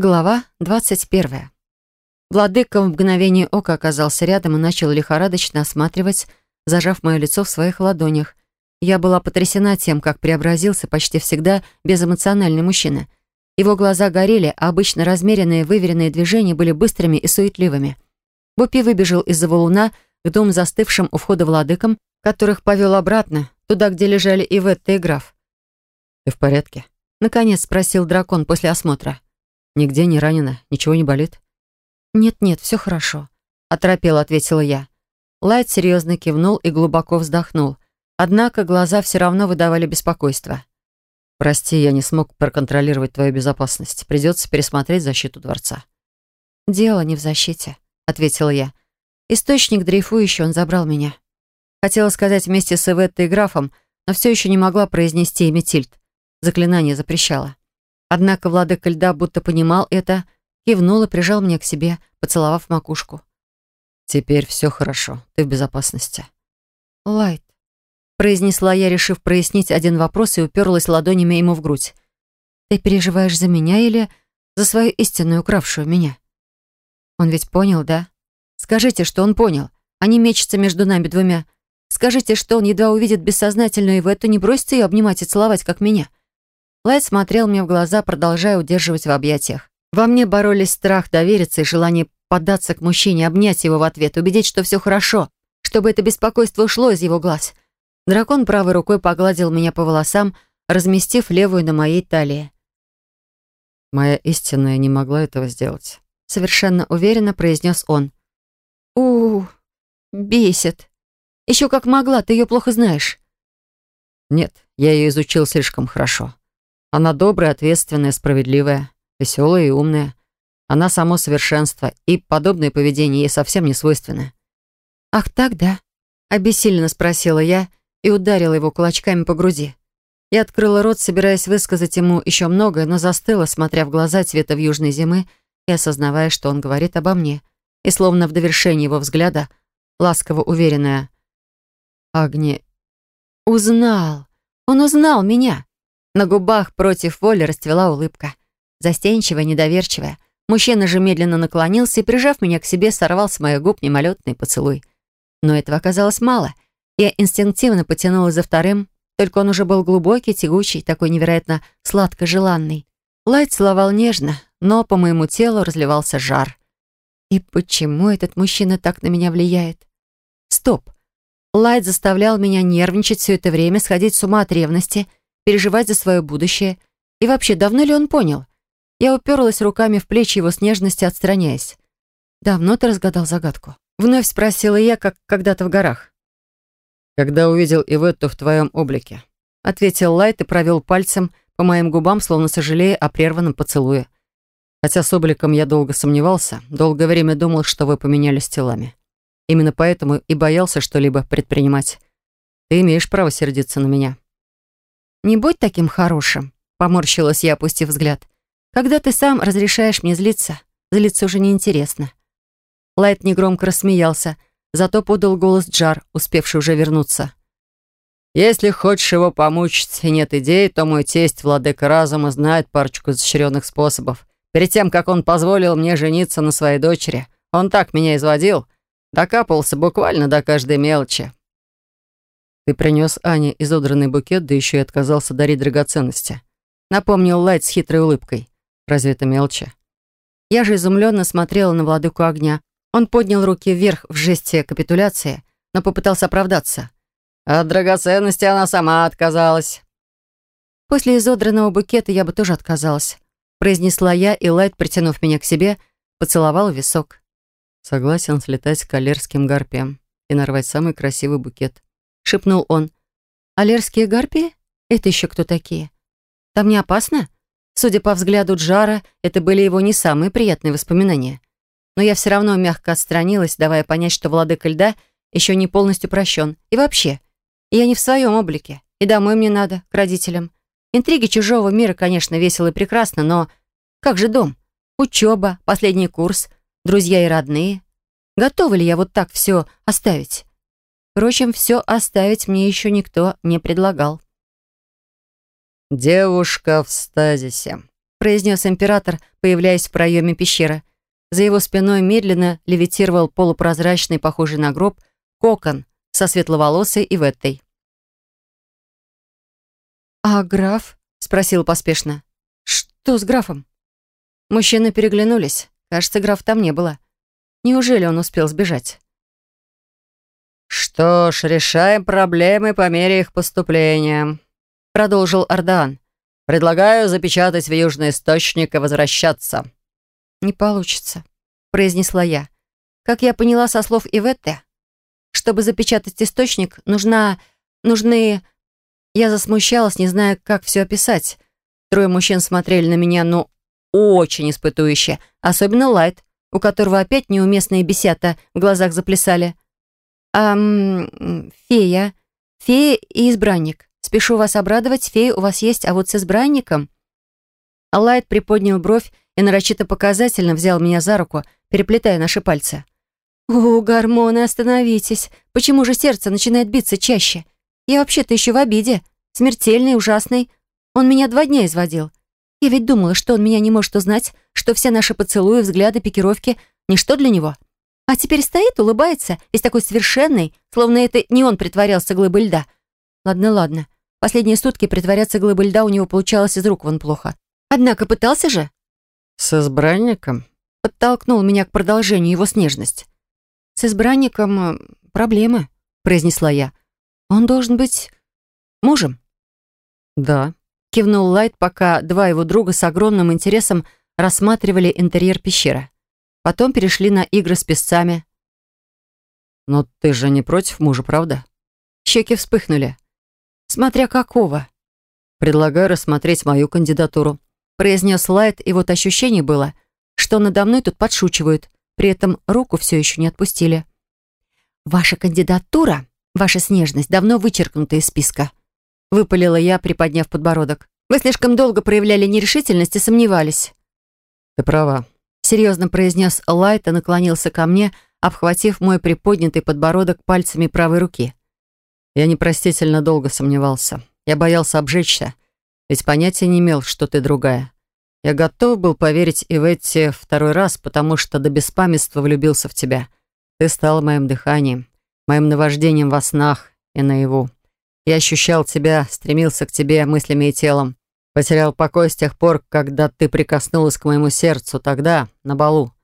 Глава 21. Владыка в мгновение ока оказался рядом и начал лихорадочно осматривать, зажав мое лицо в своих ладонях. Я была потрясена тем, как преобразился почти всегда безэмоциональный мужчина. Его глаза горели, а обычно размеренные, выверенные движения были быстрыми и суетливыми. Бупи выбежал из-за валуна к двум застывшим у входа владыкам, которых повел обратно, туда, где лежали Иветта и граф. «Ты в порядке?» — наконец спросил дракон после осмотра. Нигде не ранена, ничего не болит?» «Нет-нет, все хорошо», — оторопела, ответила я. Лайт серьезно кивнул и глубоко вздохнул. Однако глаза все равно выдавали беспокойство. «Прости, я не смог проконтролировать твою безопасность. Придется пересмотреть защиту дворца». «Дело не в защите», — ответила я. «Источник дрейфующий, он забрал меня». Хотела сказать вместе с Эветтой и графом, но все еще не могла произнести имя Тильд. Заклинание запрещало. Однако владыка льда будто понимал это, кивнул и прижал меня к себе, поцеловав макушку. «Теперь все хорошо, ты в безопасности». «Лайт», — произнесла я, решив прояснить один вопрос и уперлась ладонями ему в грудь. «Ты переживаешь за меня или за свою истинную, укравшую меня?» Он ведь понял, да? Скажите, что он понял. Они мечутся между нами двумя. Скажите, что он едва увидит бессознательную и в эту не бросится ее обнимать и целовать, как меня. Лайт смотрел мне в глаза, продолжая удерживать в объятиях. Во мне боролись страх довериться и желание поддаться к мужчине, обнять его в ответ, убедить, что все хорошо, чтобы это беспокойство ушло из его глаз. Дракон правой рукой погладил меня по волосам, разместив левую на моей талии. «Моя истинная не могла этого сделать», — совершенно уверенно произнес он. у, -у бесит. Еще как могла, ты ее плохо знаешь». «Нет, я ее изучил слишком хорошо. Она добрая, ответственная, справедливая, веселая и умная. Она само совершенство, и подобное поведение ей совсем не свойственно. «Ах так, да?» — обессиленно спросила я и ударила его кулачками по груди. Я открыла рот, собираясь высказать ему еще многое, но застыла, смотря в глаза цвета в южной зимы и осознавая, что он говорит обо мне. И словно в довершении его взгляда, ласково уверенная. «Агни...» «Узнал! Он узнал меня!» На губах против воли расцвела улыбка. Застенчивая, недоверчивая. Мужчина же медленно наклонился и, прижав меня к себе, сорвал с моих губ мимолетный поцелуй. Но этого оказалось мало. Я инстинктивно потянулась за вторым, только он уже был глубокий, тягучий, такой невероятно сладко-желанный. Лайт целовал нежно, но по моему телу разливался жар. И почему этот мужчина так на меня влияет? Стоп. Лайт заставлял меня нервничать все это время, сходить с ума от ревности — переживать за свое будущее. И вообще, давно ли он понял? Я уперлась руками в плечи его с нежностью, отстраняясь. «Давно ты разгадал загадку?» Вновь спросила я, как когда-то в горах. «Когда увидел Иветту в твоем облике», ответил Лайт и провел пальцем по моим губам, словно сожалея о прерванном поцелуе. Хотя с обликом я долго сомневался, долгое время думал, что вы поменялись телами. Именно поэтому и боялся что-либо предпринимать. Ты имеешь право сердиться на меня. «Не будь таким хорошим», — поморщилась я, опустив взгляд. «Когда ты сам разрешаешь мне злиться, злиться уже неинтересно». Лайт негромко рассмеялся, зато подал голос Джар, успевший уже вернуться. «Если хочешь его помучить и нет идей, то мой тесть, владыка разума, знает парочку изощренных способов. Перед тем, как он позволил мне жениться на своей дочери, он так меня изводил, докапывался буквально до каждой мелочи. Ты принес Ане изодранный букет, да еще и отказался дарить драгоценности. Напомнил Лайт с хитрой улыбкой. Разве это мелочи? Я же изумленно смотрела на владыку огня. Он поднял руки вверх в жесте капитуляции, но попытался оправдаться. От драгоценности она сама отказалась. После изодранного букета я бы тоже отказалась. Произнесла я, и Лайт, притянув меня к себе, поцеловал в висок. Согласен слетать к калерским гарпиям и нарвать самый красивый букет шепнул он. «Алерские гарпии? Это еще кто такие? Там не опасно?» Судя по взгляду Джара, это были его не самые приятные воспоминания. Но я все равно мягко отстранилась, давая понять, что владыка льда еще не полностью прощен. И вообще, я не в своем облике, и домой мне надо, к родителям. Интриги чужого мира, конечно, весело и прекрасно, но как же дом? Учеба, последний курс, друзья и родные. Готова ли я вот так все оставить? Впрочем, все оставить мне еще никто не предлагал. «Девушка в стазисе», произнес император, появляясь в проеме пещеры. За его спиной медленно левитировал полупрозрачный, похожий на гроб, кокон со светловолосой Иветтой. «А граф?» — спросил поспешно. «Что с графом?» Мужчины переглянулись. Кажется, граф там не было. Неужели он успел сбежать? «Что ж, решаем проблемы по мере их поступления», — продолжил Ардан. «Предлагаю запечатать в Южный Источник и возвращаться». «Не получится», — произнесла я. «Как я поняла со слов Иветты, чтобы запечатать источник, нужна... нужны...» Я засмущалась, не зная, как все описать. Трое мужчин смотрели на меня, ну очень испытующе, особенно Лайт, у которого опять неуместные бесята в глазах заплясали. «Ам... фея. Фея и избранник. Спешу вас обрадовать, фея у вас есть, а вот с избранником...» Лайт приподнял бровь и нарочито показательно взял меня за руку, переплетая наши пальцы. «О, гормоны, остановитесь! Почему же сердце начинает биться чаще? Я вообще-то еще в обиде. Смертельный, ужасный. Он меня два дня изводил. Я ведь думала, что он меня не может узнать, что все наши поцелуи, взгляды, пикировки — ничто для него. А теперь стоит, улыбается, весь такой совершенный, словно это не он притворялся глыбой льда. Ладно, ладно. Последние сутки притворяться глыбой льда у него получалось из рук вон плохо. Однако пытался же. «С избранником?» Подтолкнул меня к продолжению его снежность. «С избранником э, проблемы», — произнесла я. «Он должен быть мужем». «Да», — кивнул Лайт, пока два его друга с огромным интересом рассматривали интерьер пещеры. Потом перешли на игры с песцами. «Но ты же не против мужа, правда?» Щеки вспыхнули. «Смотря какого». «Предлагаю рассмотреть мою кандидатуру», произнес Лайт, и вот ощущение было, что надо мной тут подшучивают, при этом руку все еще не отпустили. «Ваша кандидатура, ваша снежность, давно вычеркнута из списка», выпалила я, приподняв подбородок. «Вы слишком долго проявляли нерешительность и сомневались». «Ты права», серьезно произнес Лайт и наклонился ко мне, обхватив мой приподнятый подбородок пальцами правой руки. Я непростительно долго сомневался. Я боялся обжечься, ведь понятия не имел, что ты другая. Я готов был поверить и в эти второй раз, потому что до беспамятства влюбился в тебя. Ты стал моим дыханием, моим наваждением во снах и наяву. Я ощущал тебя, стремился к тебе мыслями и телом. Потерял покой с тех пор, когда ты прикоснулась к моему сердцу тогда, на балу.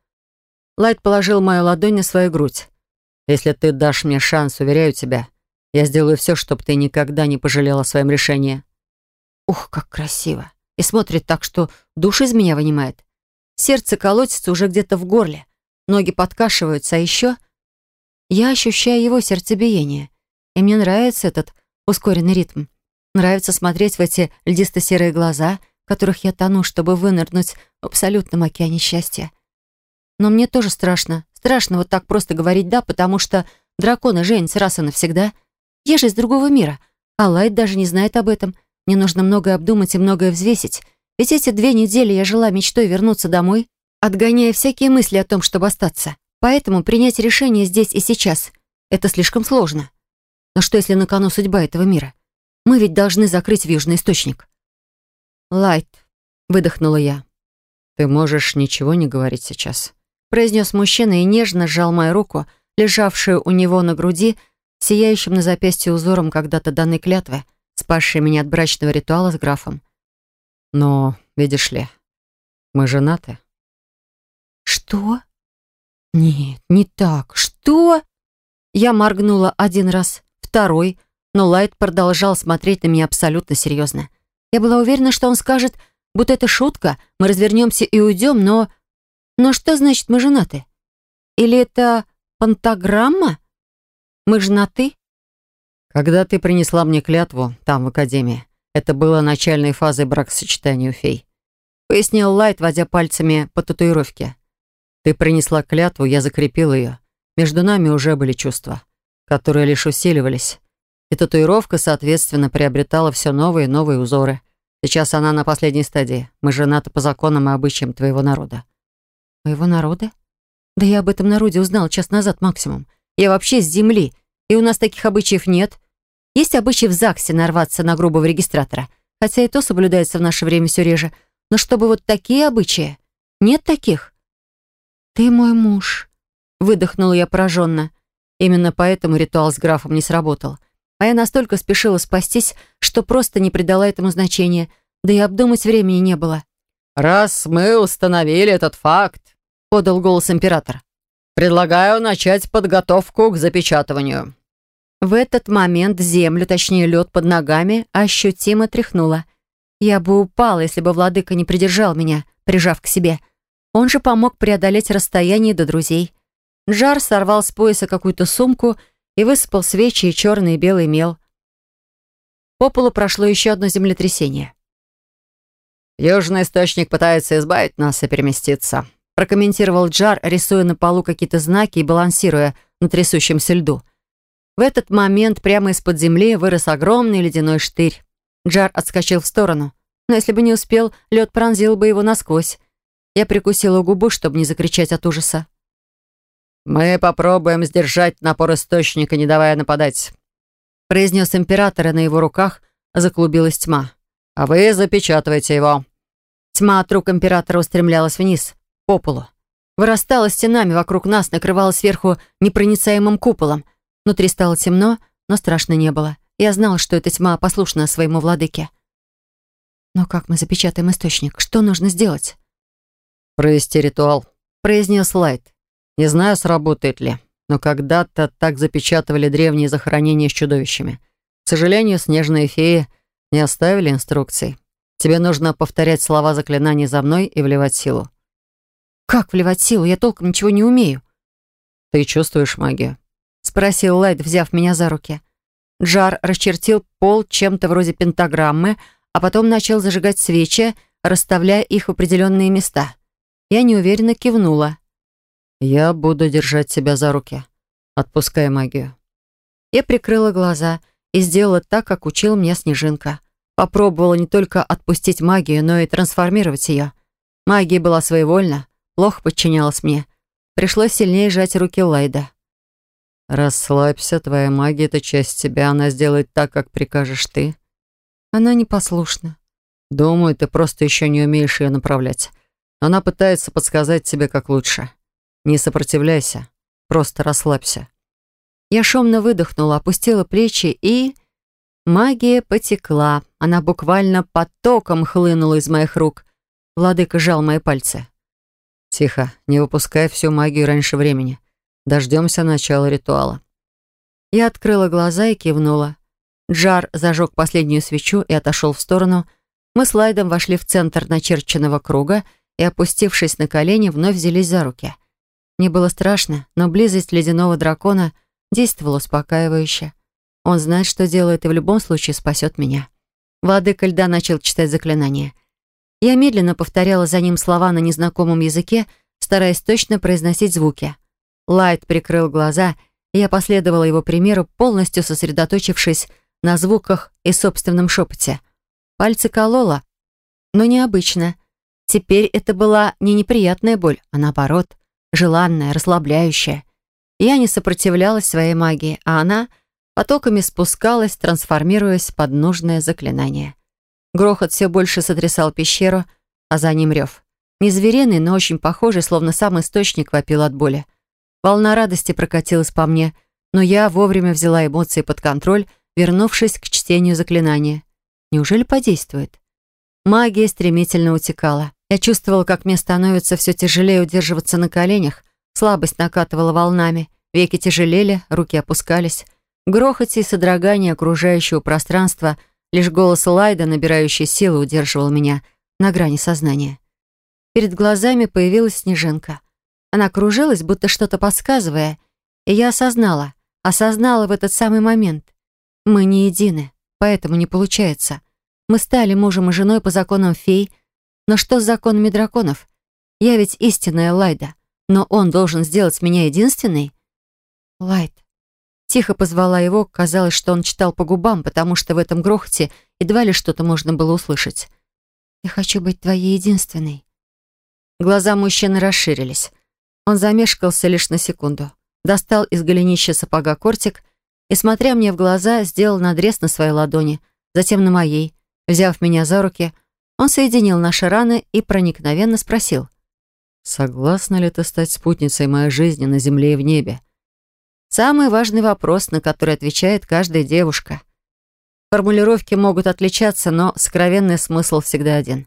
Лайт положил мою ладонь на свою грудь. Если ты дашь мне шанс, уверяю тебя, я сделаю все, чтобы ты никогда не пожалела о своем решении. Ух, как красиво. И смотрит так, что душ из меня вынимает. Сердце колотится уже где-то в горле. Ноги подкашиваются, а еще... Я ощущаю его сердцебиение. И мне нравится этот ускоренный ритм. Нравится смотреть в эти льдисто-серые глаза, в которых я тону, чтобы вынырнуть в абсолютном океане счастья. Но мне тоже страшно. Страшно вот так просто говорить «да», потому что драконы женятся раз и навсегда. Я же из другого мира, а Лайт даже не знает об этом. Мне нужно многое обдумать и многое взвесить. Ведь эти две недели я жила мечтой вернуться домой, отгоняя всякие мысли о том, чтобы остаться. Поэтому принять решение здесь и сейчас — это слишком сложно. Но что, если на кону судьба этого мира? Мы ведь должны закрыть южный источник». «Лайт», — выдохнула я. «Ты можешь ничего не говорить сейчас», — произнес мужчина и нежно сжал мою руку, лежавшую у него на груди, сияющим на запястье узором когда-то данной клятвы, спасшей меня от брачного ритуала с графом. «Но, видишь ли, мы женаты». «Что?» «Нет, не так. Что?» Я моргнула один раз, второй, но Лайт продолжал смотреть на меня абсолютно серьезно. Я была уверена, что он скажет, будто это шутка, мы развернемся и уйдем, но... Но что значит мы женаты? Или это пантаграмма? Мы женаты? Когда ты принесла мне клятву там, в Академии, это было начальной фазой бракосочетания у фей. Пояснил Лайт, водя пальцами по татуировке. Ты принесла клятву, я закрепил ее. Между нами уже были чувства, которые лишь усиливались. И татуировка, соответственно, приобретала все новые и новые узоры. Сейчас она на последней стадии. Мы женаты по законам и обычаям твоего народа. Моего народа? Да я об этом народе узнал час назад максимум. Я вообще с земли, и у нас таких обычаев нет. Есть обычай в ЗАГСе нарваться на грубого регистратора, хотя и то соблюдается в наше время все реже. Но чтобы вот такие обычаи? Нет таких? «Ты мой муж», — выдохнула я пораженно. Именно поэтому ритуал с графом не сработал. А я настолько спешила спастись, что просто не придала этому значения, да и обдумать времени не было. «Раз мы установили этот факт», — подал голос император, «предлагаю начать подготовку к запечатыванию». В этот момент землю, точнее лед под ногами, ощутимо тряхнуло. Я бы упала, если бы владыка не придержал меня, прижав к себе. Он же помог преодолеть расстояние до друзей. Джар сорвал с пояса какую-то сумку и высыпал свечи и черный и белый мел. По полу прошло еще одно землетрясение. «Южный источник пытается избавить нас и переместиться», прокомментировал Джар, рисуя на полу какие-то знаки и балансируя на трясущемся льду. В этот момент прямо из-под земли вырос огромный ледяной штырь. Джар отскочил в сторону, но если бы не успел, лед пронзил бы его насквозь. Я прикусила губу, чтобы не закричать от ужаса. «Мы попробуем сдержать напор источника, не давая нападать», произнес император, и на его руках заклубилась тьма. «А вы запечатывайте его». Тьма от рук императора устремлялась вниз, по полу. Вырастала стенами вокруг нас, накрывала сверху непроницаемым куполом. Внутри стало темно, но страшно не было. Я знала, что эта тьма послушна своему владыке. «Но как мы запечатаем источник? Что нужно сделать?» «Провести ритуал», — произнес Лайт. «Не знаю, сработает ли, но когда-то так запечатывали древние захоронения с чудовищами. К сожалению, снежные феи не оставили инструкций. Тебе нужно повторять слова заклинаний за мной и вливать силу». «Как вливать силу? Я толком ничего не умею». «Ты чувствуешь магию?» спросил Лайт, взяв меня за руки. Джар расчертил пол чем-то вроде пентаграммы, а потом начал зажигать свечи, расставляя их в определенные места. Я неуверенно кивнула. «Я буду держать тебя за руки. Отпускай магию». Я прикрыла глаза и сделала так, как учил меня Снежинка. Попробовала не только отпустить магию, но и трансформировать ее. Магия была своевольна, плохо подчинялась мне. Пришлось сильнее сжать руки Лайда. «Расслабься, твоя магия — это часть тебя, она сделает так, как прикажешь ты». Она непослушна. «Думаю, ты просто еще не умеешь ее направлять. Она пытается подсказать тебе, как лучше. Не сопротивляйся, просто расслабься». Я шумно выдохнула, опустила плечи и... Магия потекла. Она буквально потоком хлынула из моих рук. Владыка жал мои пальцы. «Тихо, не выпускай всю магию раньше времени. Дождемся начала ритуала». Я открыла глаза и кивнула. Джар зажег последнюю свечу и отошел в сторону. Мы с Лайдом вошли в центр начерченного круга и, опустившись на колени, вновь взялись за руки. Мне было страшно, но близость ледяного дракона действовала успокаивающе. Он знает, что делает, и в любом случае спасет меня. Владыка льда начал читать заклинание. Я медленно повторяла за ним слова на незнакомом языке, стараясь точно произносить звуки. Лайт прикрыл глаза, и я последовала его примеру, полностью сосредоточившись на звуках и собственном шепоте. Пальцы колола, но необычно. Теперь это была не неприятная боль, а наоборот, желанная, расслабляющая. Я не сопротивлялась своей магии, а она потоками спускалась, трансформируясь под нужное заклинание. Грохот все больше сотрясал пещеру, а за ним рев. Не звериный, но очень похожий, словно сам источник вопил от боли. Волна радости прокатилась по мне, но я вовремя взяла эмоции под контроль, вернувшись к чтению заклинания. Неужели подействует? Магия стремительно утекала. Я чувствовала, как мне становится все тяжелее удерживаться на коленях, слабость накатывала волнами, веки тяжелели, руки опускались. В и содрогании окружающего пространства лишь голос Лайда, набирающий силу, удерживал меня на грани сознания. Перед глазами появилась снежинка. Она кружилась, будто что-то подсказывая, и я осознала, осознала в этот самый момент. Мы не едины, поэтому не получается. Мы стали мужем и женой по законам фей, но что с законами драконов? Я ведь истинная Лайда, но он должен сделать меня единственной? Лайд. Тихо позвала его, казалось, что он читал по губам, потому что в этом грохоте едва ли что-то можно было услышать. «Я хочу быть твоей единственной». Глаза мужчины расширились. Он замешкался лишь на секунду. Достал из голенища сапога кортик и, смотря мне в глаза, сделал надрез на своей ладони, затем на моей. Взяв меня за руки, Он соединил наши раны и проникновенно спросил. «Согласна ли ты стать спутницей моей жизни на земле и в небе?» Самый важный вопрос, на который отвечает каждая девушка. Формулировки могут отличаться, но сокровенный смысл всегда один.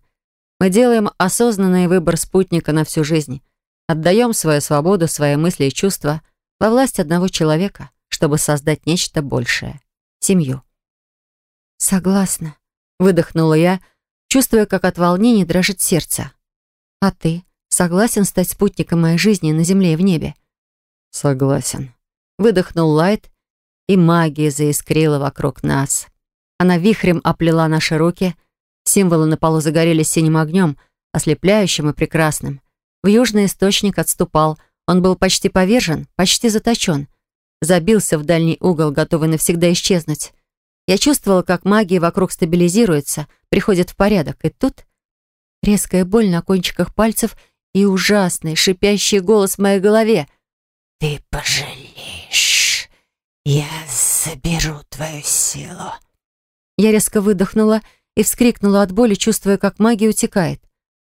Мы делаем осознанный выбор спутника на всю жизнь. Отдаем свою свободу, свои мысли и чувства во власть одного человека, чтобы создать нечто большее — семью. «Согласна», — выдохнула я, чувствуя, как от волнения дрожит сердце. «А ты согласен стать спутником моей жизни на земле и в небе?» «Согласен», — выдохнул Лайт, и магия заискрила вокруг нас. Она вихрем оплела наши руки, символы на полу загорелись синим огнем, ослепляющим и прекрасным. В южный источник отступал, он был почти повержен, почти заточен. Забился в дальний угол, готовый навсегда исчезнуть. Я чувствовала, как магия вокруг стабилизируется, приходит в порядок. И тут резкая боль на кончиках пальцев и ужасный, шипящий голос в моей голове. «Ты пожалеешь. Я заберу твою силу». Я резко выдохнула и вскрикнула от боли, чувствуя, как магия утекает.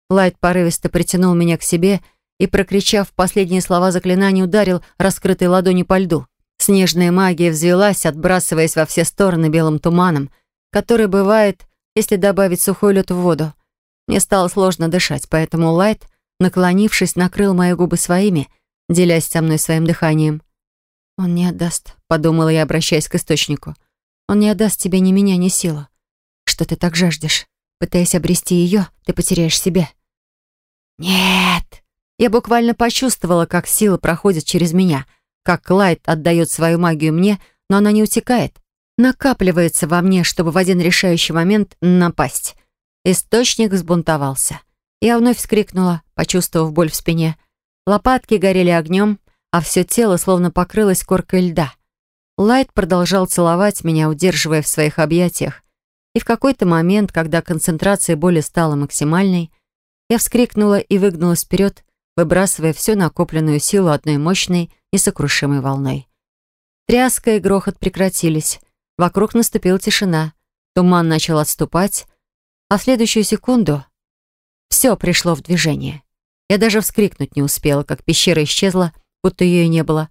Лайт порывисто притянул меня к себе и, прокричав последние слова заклинания, ударил раскрытой ладонью по льду. Снежная магия взвелась, отбрасываясь во все стороны белым туманом, который бывает, если добавить сухой лед в воду. Мне стало сложно дышать, поэтому Лайт, наклонившись, накрыл мои губы своими, делясь со мной своим дыханием. «Он не отдаст», — подумала я, обращаясь к источнику. «Он не отдаст тебе ни меня, ни силу. Что ты так жаждешь? Пытаясь обрести ее, ты потеряешь себя». «Нет!» Я буквально почувствовала, как сила проходит через меня — как Лайт отдает свою магию мне, но она не утекает. Накапливается во мне, чтобы в один решающий момент напасть. Источник взбунтовался. Я вновь вскрикнула, почувствовав боль в спине. Лопатки горели огнем, а все тело словно покрылось коркой льда. Лайт продолжал целовать меня, удерживая в своих объятиях. И в какой-то момент, когда концентрация боли стала максимальной, я вскрикнула и выгнулась вперед, выбрасывая всю накопленную силу одной мощной, несокрушимой волной. Тряска и грохот прекратились. Вокруг наступила тишина. Туман начал отступать, а в следующую секунду все пришло в движение. Я даже вскрикнуть не успела, как пещера исчезла, будто ее и не было,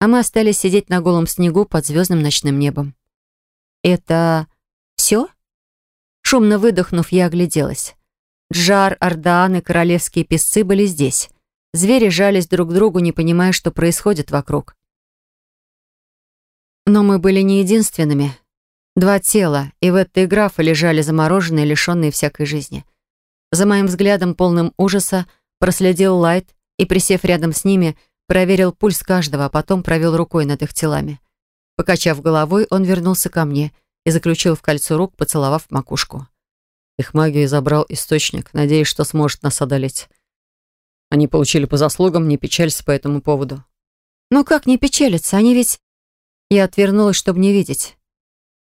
а мы остались сидеть на голом снегу под звездным ночным небом. «Это все?» Шумно выдохнув, я огляделась. Джар, Ордаан и королевские песцы были здесь. Звери жались друг к другу, не понимая, что происходит вокруг. Но мы были не единственными. Два тела, и в этой графе лежали замороженные, лишенные всякой жизни. За моим взглядом, полным ужаса, проследил Лайт и, присев рядом с ними, проверил пульс каждого, а потом провел рукой над их телами. Покачав головой, он вернулся ко мне и заключил в кольцо рук, поцеловав макушку. Их магию забрал источник, надеясь, что сможет нас одолеть. Они получили по заслугам, не печалься по этому поводу. Ну как не печалиться? Они ведь... Я отвернулась, чтобы не видеть.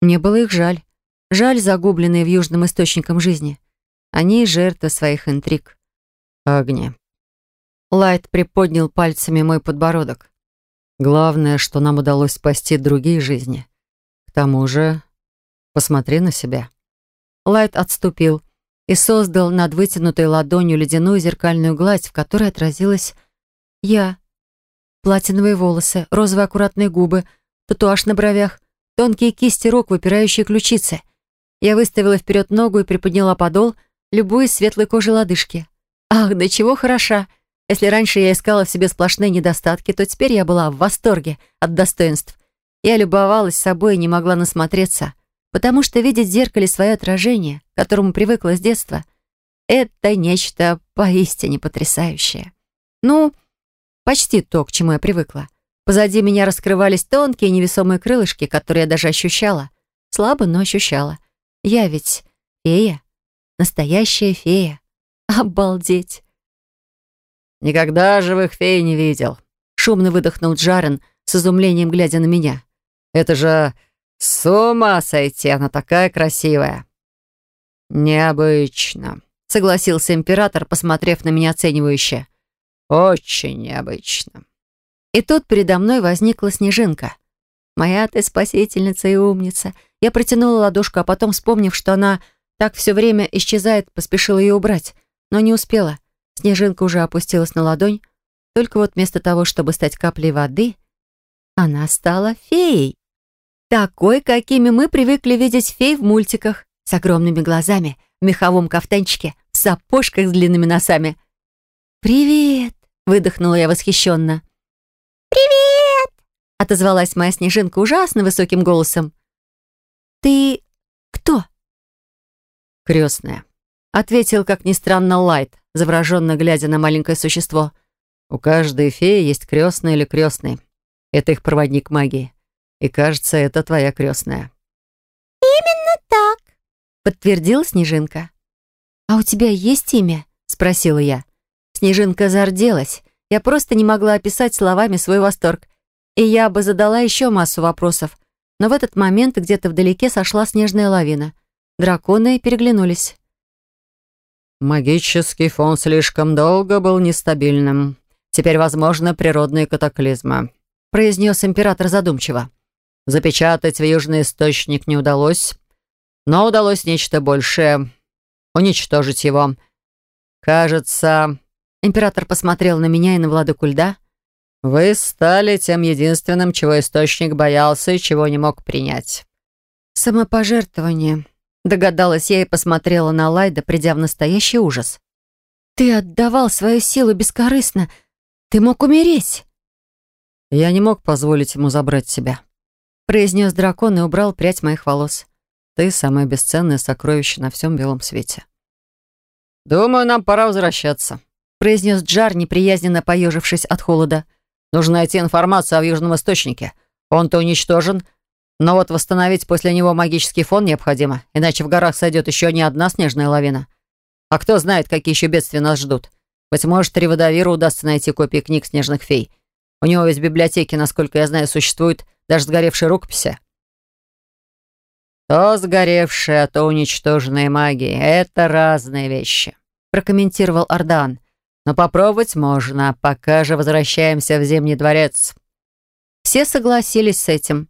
Мне было их жаль. Жаль, загубленные в южном источником жизни. Они жертвы своих интриг. Огни. Лайт приподнял пальцами мой подбородок. Главное, что нам удалось спасти другие жизни. К тому же, посмотри на себя. Лайт отступил, и создал над вытянутой ладонью ледяную зеркальную гладь, в которой отразилась я. Платиновые волосы, розовые аккуратные губы, татуаж на бровях, тонкие кисти рук, выпирающие ключицы. Я выставила вперед ногу и приподняла подол, любуясь светлой кожей лодыжки. Ах, да чего хороша! Если раньше я искала в себе сплошные недостатки, то теперь я была в восторге от достоинств. Я любовалась собой и не могла насмотреться потому что видеть в зеркале свое отражение, к которому привыкла с детства, это нечто поистине потрясающее. Ну, почти то, к чему я привыкла. Позади меня раскрывались тонкие невесомые крылышки, которые я даже ощущала. Слабо, но ощущала. Я ведь фея. Настоящая фея. Обалдеть. «Никогда живых фей не видел», — шумно выдохнул Джарен, с изумлением глядя на меня. «Это же «С ума сойти, она такая красивая!» «Необычно», — согласился император, посмотрев на меня оценивающе. «Очень необычно». И тут передо мной возникла снежинка. «Моя ты спасительница и умница». Я протянула ладошку, а потом, вспомнив, что она Так все время исчезает, поспешила ее убрать, но не успела. Снежинка уже опустилась на ладонь, только вот вместо того, чтобы стать каплей воды, она стала феей. Такой, какими мы привыкли видеть фей в мультиках, с огромными глазами, в меховом кафтанчике, в сапожках с длинными носами. «Привет!» — выдохнула я восхищенно. «Привет!» — отозвалась моя снежинка ужасно высоким голосом. «Ты кто?» «Крестная», — ответил, как ни странно, Лайт, завороженно глядя на маленькое существо. «У каждой феи есть крестный или крестный. Это их проводник магии. И кажется, это твоя крестная». «Именно так», — подтвердила Снежинка. «А у тебя есть имя?» — спросила я. Снежинка зарделась. Я просто не могла описать словами свой восторг. И я бы задала еще массу вопросов. Но в этот момент где-то вдалеке сошла снежная лавина. Драконы переглянулись. «Магический фон слишком долго был нестабильным. Теперь возможны природные катаклизмы», — произнес император задумчиво. «Запечатать в южный источник не удалось, но удалось нечто большее — уничтожить его. Кажется...» Император посмотрел на меня и на владыку льда. «Вы стали тем единственным, чего источник боялся и чего не мог принять». «Самопожертвование», Догадалась я и посмотрела на Лайда, придя в настоящий ужас. «Ты отдавал свою силу бескорыстно. Ты мог умереть». «Я не мог позволить ему забрать себя», — произнес дракон и убрал прядь моих волос. «Ты — самое бесценное сокровище на всем белом свете». «Думаю, нам пора возвращаться», — произнес Джар, неприязненно поежившись от холода. «Нужно найти информацию о Южном Источнике. Он-то уничтожен, но вот восстановить после него магический фон необходимо, иначе в горах сойдет еще не одна снежная лавина. А кто знает, какие еще бедствия нас ждут. Быть может, Реводовиру удастся найти копии книг снежных фей. У него ведь в библиотеке, насколько я знаю, существуют даже сгоревшие рукописи. То сгоревшая, то уничтоженная магия — это разные вещи, прокомментировал Ардан. Но попробовать можно, пока же возвращаемся в Зимний дворец. Все согласились с этим.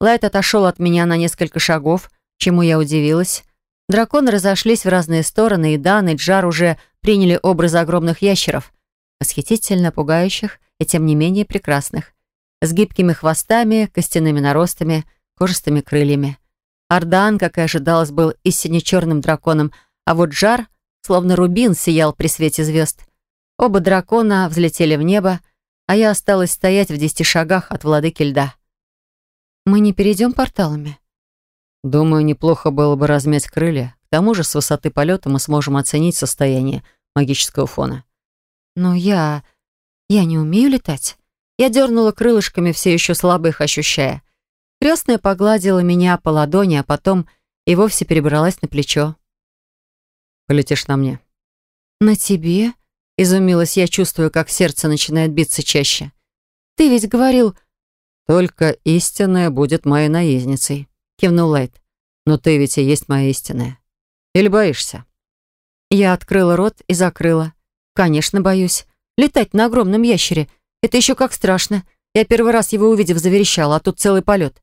Лайт отошел от меня на несколько шагов, чему я удивилась. Драконы разошлись в разные стороны, и Дан, и Джар уже приняли образы огромных ящеров, восхитительно пугающих и тем не менее прекрасных, с гибкими хвостами, костяными наростами, кожистыми крыльями. Ардан, как и ожидалось, был истинно черным драконом, а вот Джар, словно рубин, сиял при свете звезд. Оба дракона взлетели в небо, а я осталась стоять в десяти шагах от владыки льда. Мы не перейдем порталами? Думаю, неплохо было бы размять крылья. К тому же с высоты полета мы сможем оценить состояние магического фона. Но я... я не умею летать. Я дернула крылышками, все еще слабо их ощущая. Крестная погладила меня по ладони, а потом и вовсе перебралась на плечо. «Полетишь на мне». «На тебе?» — изумилась я, чувствую, как сердце начинает биться чаще. «Ты ведь говорил, «Только истинная будет моей наездницей», — кивнул Лайт. «Но ты ведь и есть моя истинная. Или боишься?» Я открыла рот и закрыла. «Конечно, боюсь. Летать на огромном ящере — это еще как страшно. Я первый раз его увидев заверещала, а тут целый полет.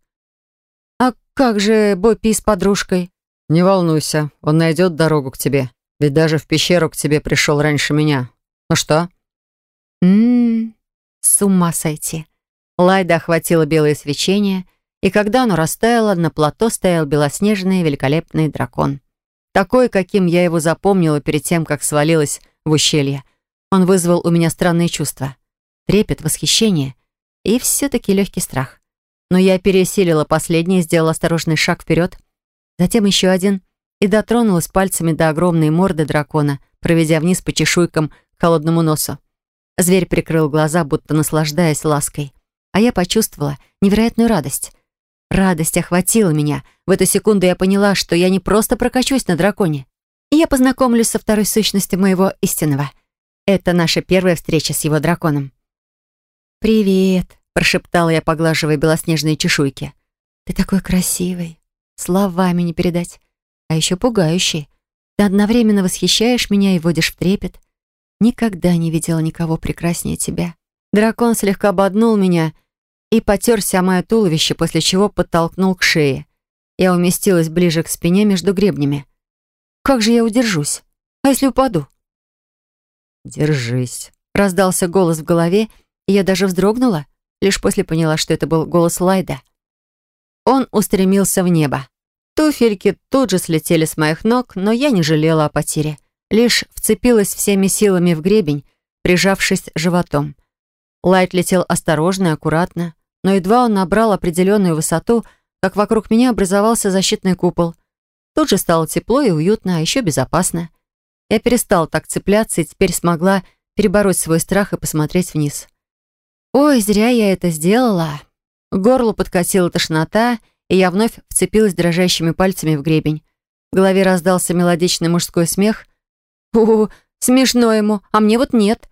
А как же Боппи с подружкой?» «Не волнуйся, он найдет дорогу к тебе. Ведь даже в пещеру к тебе пришел раньше меня. Ну что?» «М-м-м, с ума сойти. Лайда охватило белое свечение, и когда оно растаяло, на плато стоял белоснежный великолепный дракон. Такой, каким я его запомнила перед тем, как свалилась в ущелье. Он вызвал у меня странные чувства. Трепет, восхищение и все-таки легкий страх. Но я пересилила последний, сделала осторожный шаг вперед, затем еще один и дотронулась пальцами до огромной морды дракона, проведя вниз по чешуйкам к холодному носу. Зверь прикрыл глаза, будто наслаждаясь лаской а я почувствовала невероятную радость. Радость охватила меня. В эту секунду я поняла, что я не просто прокачусь на драконе. И я познакомлюсь со второй сущностью моего истинного. Это наша первая встреча с его драконом. «Привет», — прошептала я, поглаживая белоснежные чешуйки. «Ты такой красивый. Словами не передать. А еще пугающий. Ты одновременно восхищаешь меня и водишь в трепет. Никогда не видела никого прекраснее тебя». Дракон слегка ободнул меня и потерся о мое туловище, после чего подтолкнул к шее. Я уместилась ближе к спине между гребнями. Как же я удержусь? А если упаду? «Держись», — раздался голос в голове, я даже вздрогнула, лишь после поняла, что это был голос Лайда. Он устремился в небо. Туфельки тут же слетели с моих ног, но я не жалела о потере. Лишь вцепилась всеми силами в гребень, прижавшись животом. Лайт летел осторожно и аккуратно, но едва он набрал определенную высоту, как вокруг меня образовался защитный купол. Тут же стало тепло и уютно, а еще безопасно. Я перестала так цепляться и теперь смогла перебороть свой страх и посмотреть вниз. Ой, зря я это сделала. К горлу подкатила тошнота, и я вновь вцепилась дрожащими пальцами в гребень. В голове раздался мелодичный мужской смех. «У, смешно ему, а мне вот нет».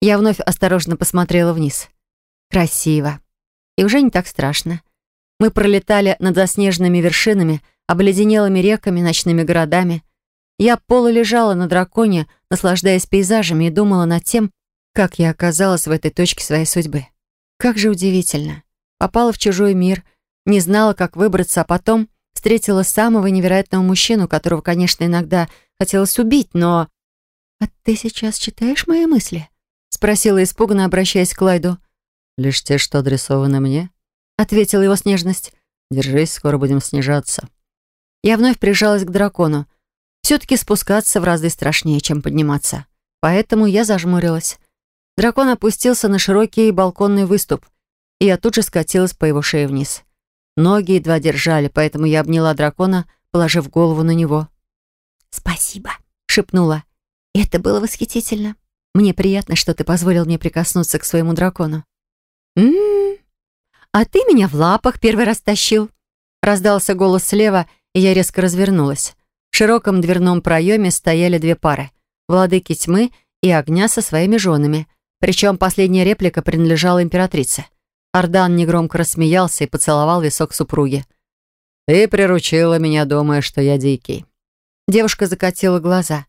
Я вновь осторожно посмотрела вниз. Красиво. И уже не так страшно. Мы пролетали над заснеженными вершинами, обледенелыми реками, ночными городами. Я полулежала на драконе, наслаждаясь пейзажами и думала над тем, как я оказалась в этой точке своей судьбы. Как же удивительно. Попала в чужой мир, не знала, как выбраться, а потом встретила самого невероятного мужчину, которого, конечно, иногда хотелось убить, но... «А ты сейчас читаешь мои мысли?» — спросила испуганно, обращаясь к Лайду. «Лишь те, что адресованы мне», — ответила его с нежность. «Держись, скоро будем снижаться». Я вновь прижалась к дракону. Все-таки спускаться в разы страшнее, чем подниматься. Поэтому я зажмурилась. Дракон опустился на широкий балконный выступ, и я тут же скатилась по его шее вниз. Ноги едва держали, поэтому я обняла дракона, положив голову на него. «Спасибо», — шепнула. «Это было восхитительно. Мне приятно, что ты позволил мне прикоснуться к своему дракону». «М-м-м, а ты меня в лапах первый раз тащил», — раздался голос слева, и я резко развернулась. В широком дверном проеме стояли две пары — владыки тьмы и огня со своими женами, причем последняя реплика принадлежала императрице. Ардан негромко рассмеялся и поцеловал висок супруги. «Ты приручила меня, думая, что я дикий». Девушка закатила глаза.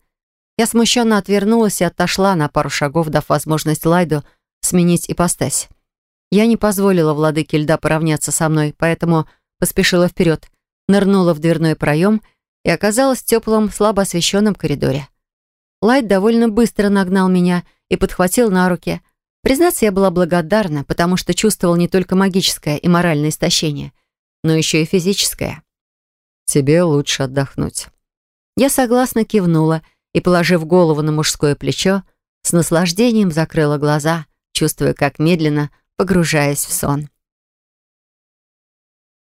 Я смущенно отвернулась и отошла на пару шагов, дав возможность Лайду сменить ипостась. Я не позволила владыке льда поравняться со мной, поэтому поспешила вперед, нырнула в дверной проем и оказалась в теплом, слабо освещенном коридоре. Лайт довольно быстро нагнал меня и подхватил на руки. Признаться, я была благодарна, потому что чувствовал не только магическое и моральное истощение, но еще и физическое. «Тебе лучше отдохнуть». Я согласно кивнула и, положив голову на мужское плечо, с наслаждением закрыла глаза, чувствуя, как медленно погружаясь в сон.